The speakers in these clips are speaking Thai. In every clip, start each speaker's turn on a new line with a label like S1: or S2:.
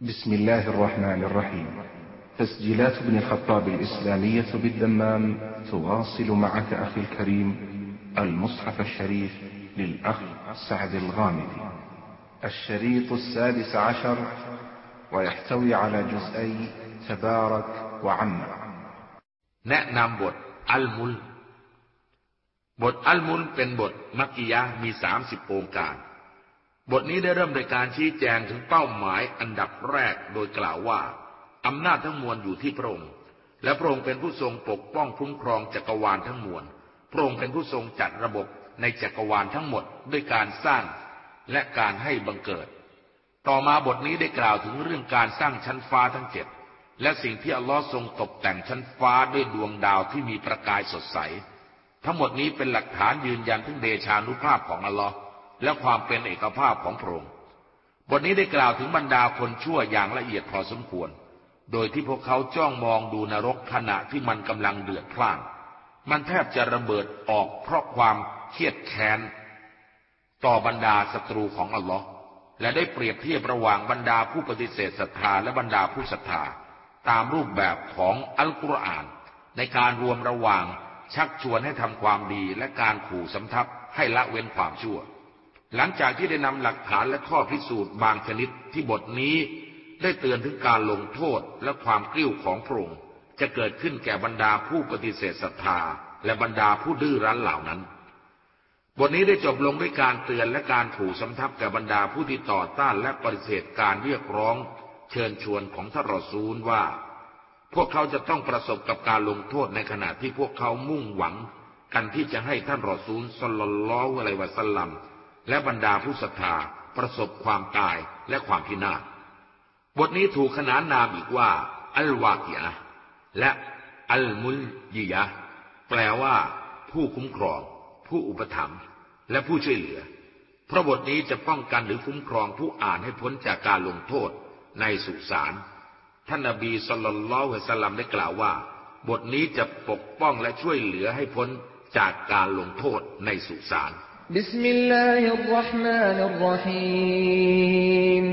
S1: بسم الله الرحمن الرحيم تسجيلات ابن الخطاب الإسلامية بالدمام تواصل معك أخي الكريم المصحف الشريف للأخ سعد الغامدي الشريط السادس عشر ويحتوي على جزئي تبارك وعم
S2: แนะนำบทอัลมุล บทอัลมุลเป็นบทมักกิยะห์มีสามสิบองค์การ บทนี้ได้เริ่มโดยการชี้แจงถึงเป้าหมายอันดับแรกโดยกล่าวว่า อำนาจทั้งมวลอยู่ที่พระองค์ และพระองค์เป็นผู้ทรงปกป้องคุ้มครองจักรวาลทั้งมวล พระองค์เป็นผู้ทรงจัดระบบในจักรวาลทั้งหมดด้วยการสร้างและการให้บังเกิด ต่อมาบทนี้ได้กล่าวถึงเรื่องการสร้างชั้นฟ้าทั้งเจ็ดและสิ่งที่อัลลอฮ์ทรงตกแต่งชั้นฟ้าด้วยดวงดาวที่มีประกายสดใส ทั้งหมดนี้เป็นหลักฐานยืนยันถึงเดชานุภาพของอัลลอฮ์ และความเป็นเอกภาพของพระองค์บทนี้ได้กล่าวถึงบรรดาคนชั่วอย่างละเอียดพอสมควร โดยที่พวกเขาจ้องมองดูนรกขณะที่มันกำลังเดือดพล่าน มันแทบจะระเบิดออกเพราะความเครียดแค้น ต่อบรรดาศัตรูของอัลลอฮ์และได้เปรียบเทียบระหว่างบรรดาผู้ปฏิเสธศรัทธาและบรรดาผู้ศรัทธา ตามรูปแบบของอัลกุรอาน ในการรวมระหว่างชักชวนให้ทำความดีและการขู่สำทับให้ละเว้นความชั่ว หลังจากที่ได้นำหลักฐานและข้อพิสูจน์บางชนิดที่บทนี้ได้เตือนถึงการลงโทษและความกลิ้วของพระองค์จะเกิดขึ้นแก่บรรดาผู้ปฏิเสธศรัทธา และบรรดาผู้ดื้อรั้นเหล่านั้น บทนี้ได้จบลงด้วยการเตือนและการขู่สำทับแก่บรรดาผู้ที่ต่อต้านและปฏิเสธการเรียกร้อง เชิญชวนของท่านรอซูลว่า พวกเขาจะต้องประสบกับการลงโทษในขณะที่พวกเขามุ่งหวัง กันที่จะให้ท่านรอซูลสลลลอฮุอะลัยวะสัลลัม และบรรดาผู้ศรัทธาประสบความตายและความพินาศบทนี้ถูกขนานนามอีกว่า อัลวากิยะและอัลมุลยิยะแปลว่า ผู้คุ้มครอง ผู้อุปถัมภ์และผู้ช่วยเหลือ เพราะบทนี้จะป้องกันหรือคุ้มครองผู้อ่านให้พ้นจากการลงโทษในสุสานท่านนบีสุลต่านละฮ์สัลลัมได้กล่าวว่า บทนี้จะปกป้องและช่วยเหลือให้พ้นจากการลงโทษในสุสาน
S3: بسم الله الرحمن الرحيم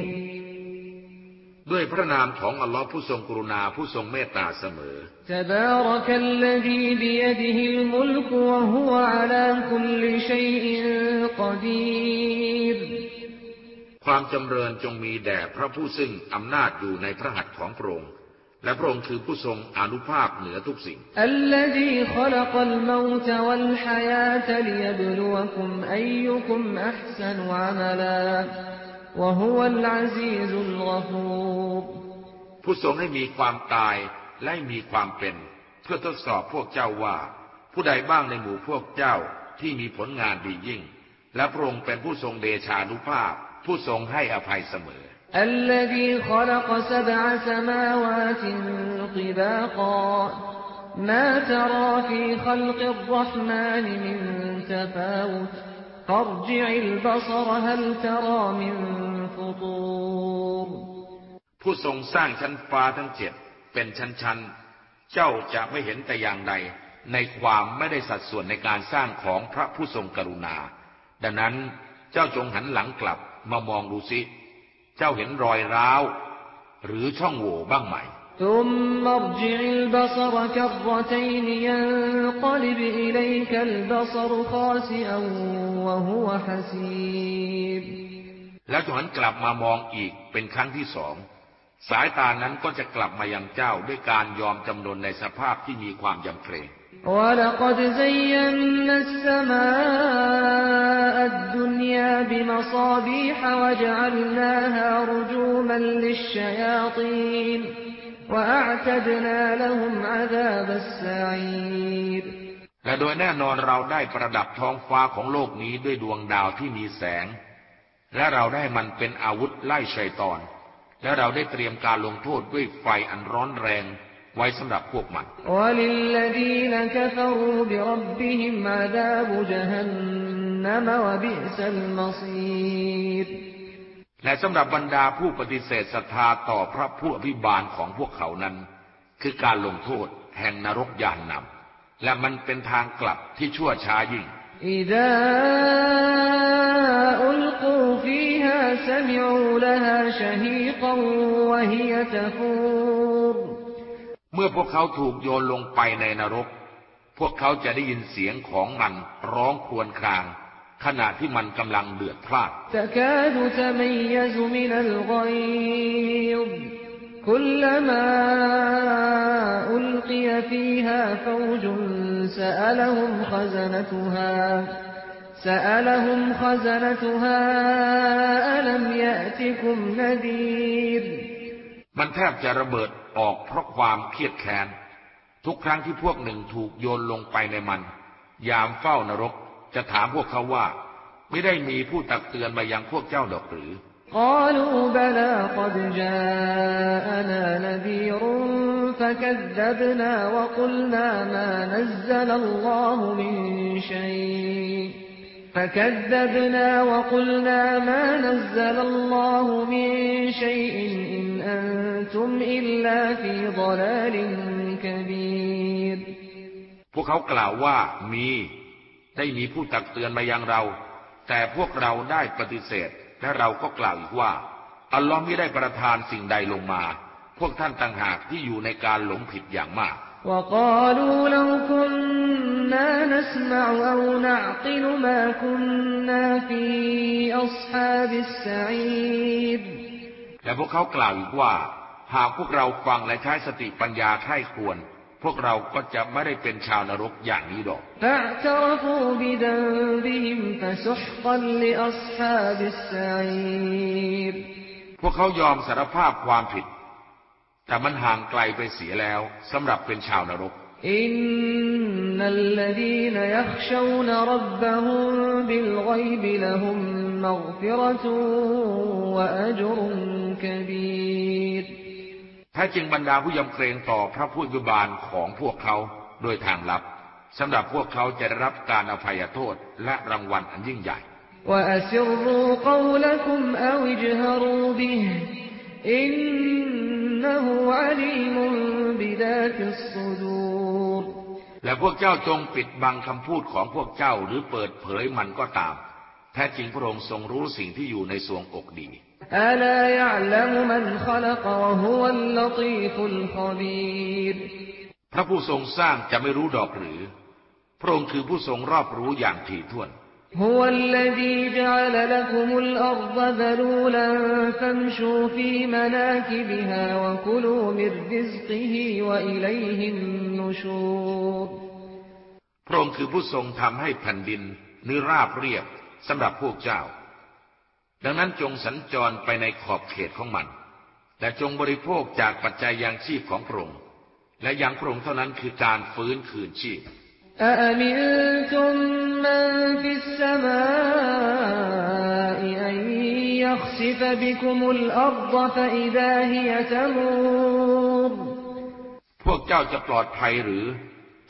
S2: ด้วยพระนามของอัลลอฮ์ผู้ทรงกรุณาผู้ทรงเมตตาเสมอ
S3: تبارك الذي بيده الملك وهو على كل شيء قدير
S2: ความจำเริญจงมีแด่พระผู้ซึ่งอำนาจอยู่ในพระหัตถ์ของพระองค์ และพระองค์คือผู้ทรงอนุภาพเหนือทุกสิ่ง ผู้ทรงให้มีความตายและมีความเป็น เพื่อทดสอบพวกเจ้าว่า ผู้ใดบ้างในหมู่พวกเจ้าที่มีผลงานดียิ่ง และพระองค์เป็นผู้ทรงเดชานุภาพ ผู้ทรงให้อภัยเสมอ
S3: الذي خلق سبع سماوات طباقا ما ترى في خلق الرحمن من تفاوت فارجع البصر هل ترى من فطور
S2: ผู้ทรงสร้างชั้นฟ้าทั้งเจ็ดเป็นชั้นๆ เจ้าจะไม่เห็นแต่อย่างใดในความไม่ได้สัดส่วนในการสร้างของพระผู้ทรงกรุณา ดังนั้นเจ้าจงหันหลังกลับมามองดูสิ เ จ้าเห็นรอยร้าว หรือช่องโหว่บ้างไหม
S3: ثم ارجع البصر كرتين ينقلب إليك البصر خاسئا وهو حسير
S2: แล้วจงหันกลับมามองอีกเป็นครั้งที่สอง สายตานั้นก็จะกลับมายังเจ้าด้วยการยอมจำนนในสภาพที่มีความยำเกรง
S3: ولقد زينا السماء الدنيا بمصابيح وجعلناها رجوما للشياطين وأعتدنا لهم عذاب السعير
S2: และโดยแน่นอนเราได้ประดับท้องฟ้าของโลกนี้ด้วยดวงดาวที่มีแสง และเราได้มันเป็นอาวุธไล่ชัยตอน และเราได้เตรียมการลงโทษด้วยไฟอันร้อนแรงไว้สำหรับพวกมัน
S3: وللذين كفروا بربهم عذاب جهنم وبئس المصير
S2: และสำหรับบรรดาผู้ปฏิเสธศรัทธาต่อพระผู้อภิบาลของพวกเขานั้น คือการลงโทษแห่งนรกยานนำและมันเป็นทางกลับที่ชั่วช้ายิ่ง
S3: إذا ألقوا فيها سمعوا لها شهيقا وهي تفور
S2: เมื่อพวกเขาถูกโยนลงไปในนรก พวกเขาจะได้ยินเสียงของมันร้องครวญคราง ขณะที่มันกำลังเดือดพลา
S3: ด
S2: มันแทบจะระเบิดออกเพราะความเครียดแค้น ทุกครั้งที่พวกหนึ่งถูกโยนลงไปในมัน ยามเฝ้านรก จะถามพวกเขาว่า ไม่ได้มีผู้ตักเตือนมายังพวกเจ้าดอกหรือ
S3: قالوا بلى قد جاءنا نذير فكذبنا وقلنا ما نزل الله من شيء فكذبنا وقلنا ما نزل الله من شيء إن أنتم إلا في ضلال كبير
S2: พวกเขากล่าวว่ามี ได้มีผู้ตักเตือนมายังเรา แต่พวกเราได้ปฏิเสธ และเราก็กล่าวอีกว่า อัลลอฮ์ไม่ได้ประทานสิ่งใดลงมา พวกท่านต่างหากที่อยู่ในการหลงผิดอย่างมาก
S3: وقالوا لو كنا نسمع أو نعقل ما كنا في أصحاب السعير
S2: และพวกเขากล่าวอีกว่า หากพวกเราฟังและใช้สติปัญญาไข้ควร พวกเราก็จะไม่ได้เป็นชาวนรกอย่างนี้ดอก พวกเขายอมสารภาพความผิด แต่มันห่างไกลไปเสียแล้วสำหรับเป็นชาวนรก
S3: อินนัลลดีนยักชวนรับบะฮุมบิลไกบละฮุมมัฆฟิรตุวะอัจรุนกบี
S2: แท้จริงบรรดาผู้ยำเกรงต่อพระผู้ยุบาลของพวกเขาโดยทางลับสำหรับพวกเขาจะได้รับการอภัยโทษและรางวัลอันยิ่งใหญ่และพวกเจ้าจงปิดบังคำพูดของพวกเจ้าหรือเปิดเผยมันก็ตาม แท้จริงพระองค์ทรงรู้สิ่งที่อยู่ในสวงอกดี
S3: ألا يعلم من خلق وهو اللطيف الخبير
S2: พระผู้ทรงสร้างจะไม่รู้ดอกหรือ พระองค์คือผู้ทรงรอบรู้อย่างถี่ถ้วน
S3: هو الذي جعل لكم الأرض ذلولا فامشوا في مناكبها وكلوا من رزقه وإليه النشور
S2: พระองค์คือผู้ทรงทำให้แผ่นดินนิราบเรียบสำหรับพวกเจ้า ดังนั้นจงสัญจรไปในขอบเขตของมัน แต่จงบริโภคจากปัจจัยยางชีพของพระองค์และยางพระองค์เท่านั้นคือการฟื้นคืนชีพพวกเจ้าจะปลอดภัยหรือ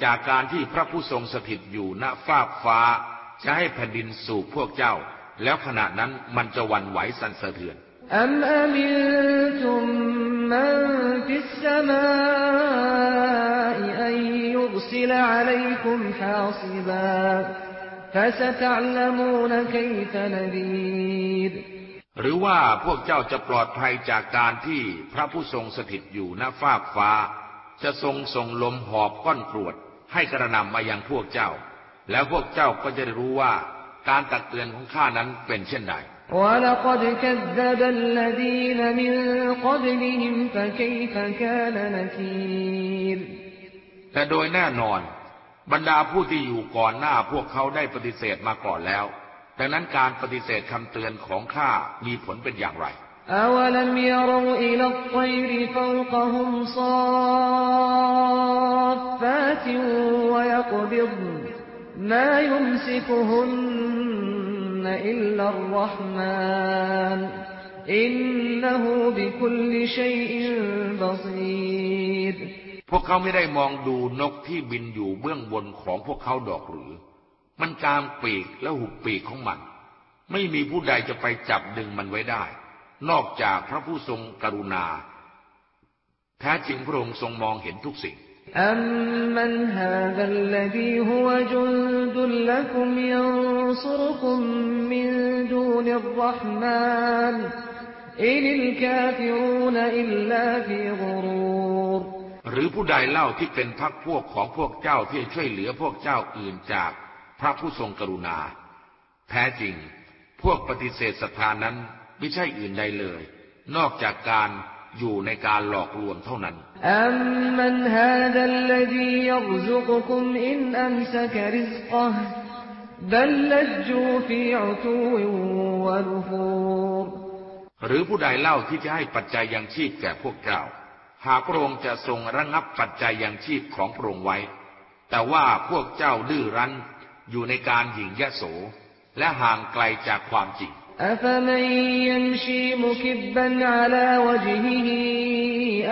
S2: จากการที่พระผู้ทรงสถิตอยู่ณฟากฟ้า จะให้แผ่นดินสู่พวกเจ้า แล้วขณะนั้นมันจะวันไหวสั่นสะเทือน
S3: อมอมินตุมมันฟิสสมาอันยุบซิลอะลัยคุมฮาซิบาฟะสะตะลมูนกัยฟะนดีด
S2: หรือว่าพวกเจ้าจะปลอดภัยจากการที่พระผู้ทรงสถิตอยู่หน้าฟากฟ้า จะทรงส่งลมหอบก้อนกรวด ให้กระนำมายังพวกเจ้า แล้วพวกเจ้าก็จะรู้ว่า การตักเตือนของข้านั้นเป็นเช่นใด
S3: ولقد كذب الذين من قبلهم فكيف كان نكير
S2: แต่โดยแน่นอน บรรดาผู้ที่อยู่ก่อนหน้าพวกเขาได้ปฏิเสธมาก่อนแล้ว ดังนั้นการปฏิเสธคำเตือนของข้ามีผลเป็นอย่างไร
S3: أولم يروا إلى الطير فوقهم صافات ويقبضن ما يمسكهن إلا الرحمن إنه بكل شيء بصير
S2: พวกเขาไม่ได้มองดูนกที่บินอยู่เบื้องบนของพวกเขาดอกหรือ มันกางปีกและหุบปีกของมัน ไม่มีผู้ใดจะไปจับดึงมันไว้ได้ นอกจากพระผู้ทรงกรุณา แท้จริงพระองค์ทรงมองเห็นทุกสิ่ง
S3: أمن هذا الذي هو جند لكم ينصركم من دون الرحمن إن الكافرون إلا في غرور
S2: หรือผู้ใดเล่าที่เป็นพักพวกของพวกเจ้าที่ช่วยเหลือพวกเจ้าอื่นจากพระผู้ทรงกรุณา แท้จริง พวกปฏิเสธศรัทธานั้นไม่ใช่อื่นใดเลย นอกจากการอยู่ในการหลอกลวงเท่านั้น
S3: أمن هذا الذي يرزقكم إن أمسك رزقه بل لجوا في عتو ونفور
S2: หรือผู้ใดเล่าที่จะให้ปัจจัยยังชีพแก่พวกเจ้า หากพระองค์จะทรงระงับปัจจัยยังชีพของพระองค์ไว้ แต่ว่าพวกเจ้าดื้อรั้นอยู่ในการหยิ่งยโส และห่างไกลจากความจริง
S3: أفمن يمشي مكبا على وجهه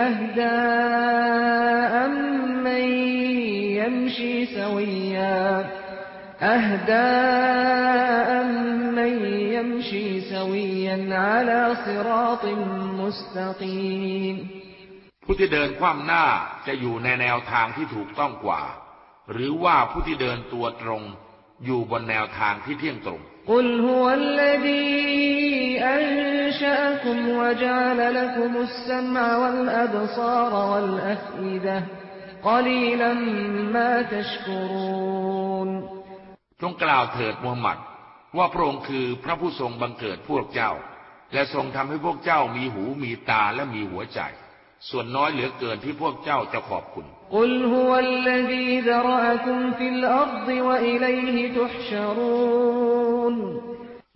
S3: أهدى أمن يمشي سويا أهدى أمن يمشي سويا على صراط مستقيم
S2: ผู้ที่เดินคว่ำหน้าจะอยู่ในแนวทางที่ถูกต้องกว่า หรือว่าผู้ที่เดินตัวตรง อยู่บนแนวทางที่เที่ยงตรง
S3: قل هو الذي أنشأكم وجعل لكم السمع والأبصار والأفئدة قليلا ما تشكرون
S2: จงกล่าวเถิดมูฮัมหมัด ว่าพระองค์คือพระผู้ทรงบังเกิดพวกเจ้า และทรงทำให้พวกเจ้ามีหูมีตาและมีหัวใจ ส่วนน้อยเหลือเกินที่พวกเจ้าจะขอบคุณ
S3: قل هو الذي ذرأكم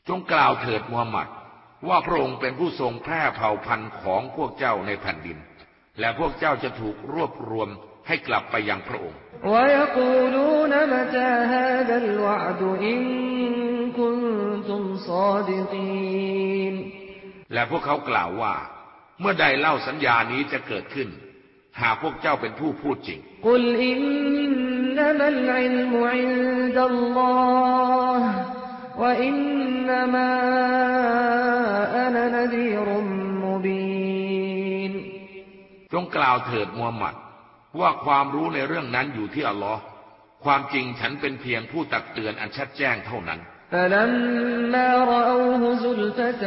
S2: จงกล่าวเถิดมูฮัมหมัด ว่าพระองค์เป็นผู้ทรงแพร่เผ่าพันธุ์ของพวกเจ้าในแผ่นดิน และพวกเจ้าจะถูกรวบรวมให้กลับไปยังพระองค์และพวกเขากล่าวว่า เมื่อใดเล่าสัญญานี้จะเกิดขึ้น หากพวกเจ้าเป็นผู้พูดจริง
S3: กล่าว وإنما أنا نذير مبين
S2: จงกล่าวเถิดมูฮัมหมัด ว่าความรู้ในเรื่องนั้นอยู่ที่อัลลอฮ์ความจริงฉันเป็นเพียงผู้ตักเตือนอันชัดแจ้งเท่านั้น
S3: فلما رأوه زلفة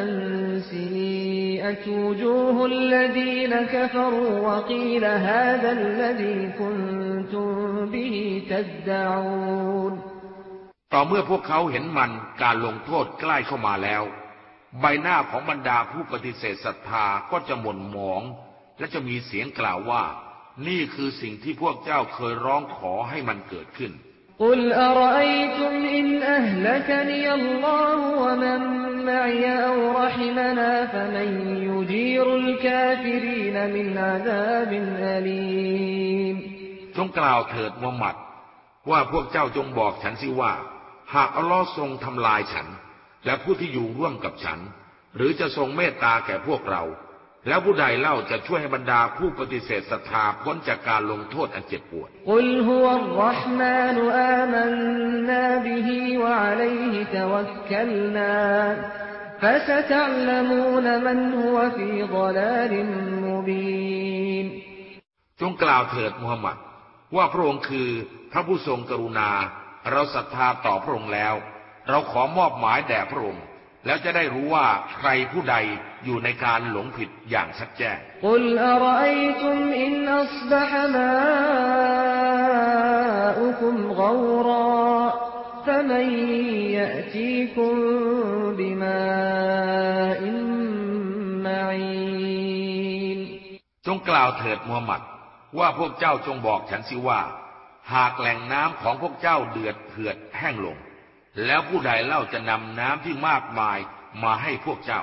S3: سيئت وجوه الذين كفروا وقيل هذا الذي كنتم به تدعون
S2: ต่อเมื่อพวกเขาเห็นมันการลงโทษใกล้เข้ามาแล้ว ใบหน้าของบรรดาผู้ปฏิเสธศรัทธาก็จะหม่นหมอง และจะมีเสียงกล่าวว่า นี่คือสิ่งที่พวกเจ้าเคยร้องขอให้มันเกิดขึ้นจงกล่าวเถิดมุฮัมมัด ว่าพวกเจ้าจงบอกฉันสิว่า หากอัลลอฮ์ทรงทำลายฉัน และผู้ที่อยู่ร่วมกับฉัน หรือจะทรงเมตตาแก่พวกเรา แล้วผู้ใดเล่าจะช่วยให้บรรดาผู้ปฏิเสธศรัทธาพ้นจากการลงโทษอันเจ็บปวดจงกล่าวเถิดมูฮัมหมัด ว่าพระองค์คือพระผู้ทรงกรุณา เราศรัทธาต่อพระองค์แล้ว เราขอมอบหมายแด่พระองค์แล้วจะได้รู้ว่าใครผู้ใดอยู่ในการหลงผิดอย่างชัดแจ้ง
S3: น
S2: จงกล่าวเถิดมูฮัมหมัด ว่าพวกเจ้าจงบอกฉันสิว่า หากแหล่งน้ำของพวกเจ้าเดือดเผือดแห้งลง แล้วผู้ใดเล่าจะนำน้ำที่มากมายมาให้พวกเจ้า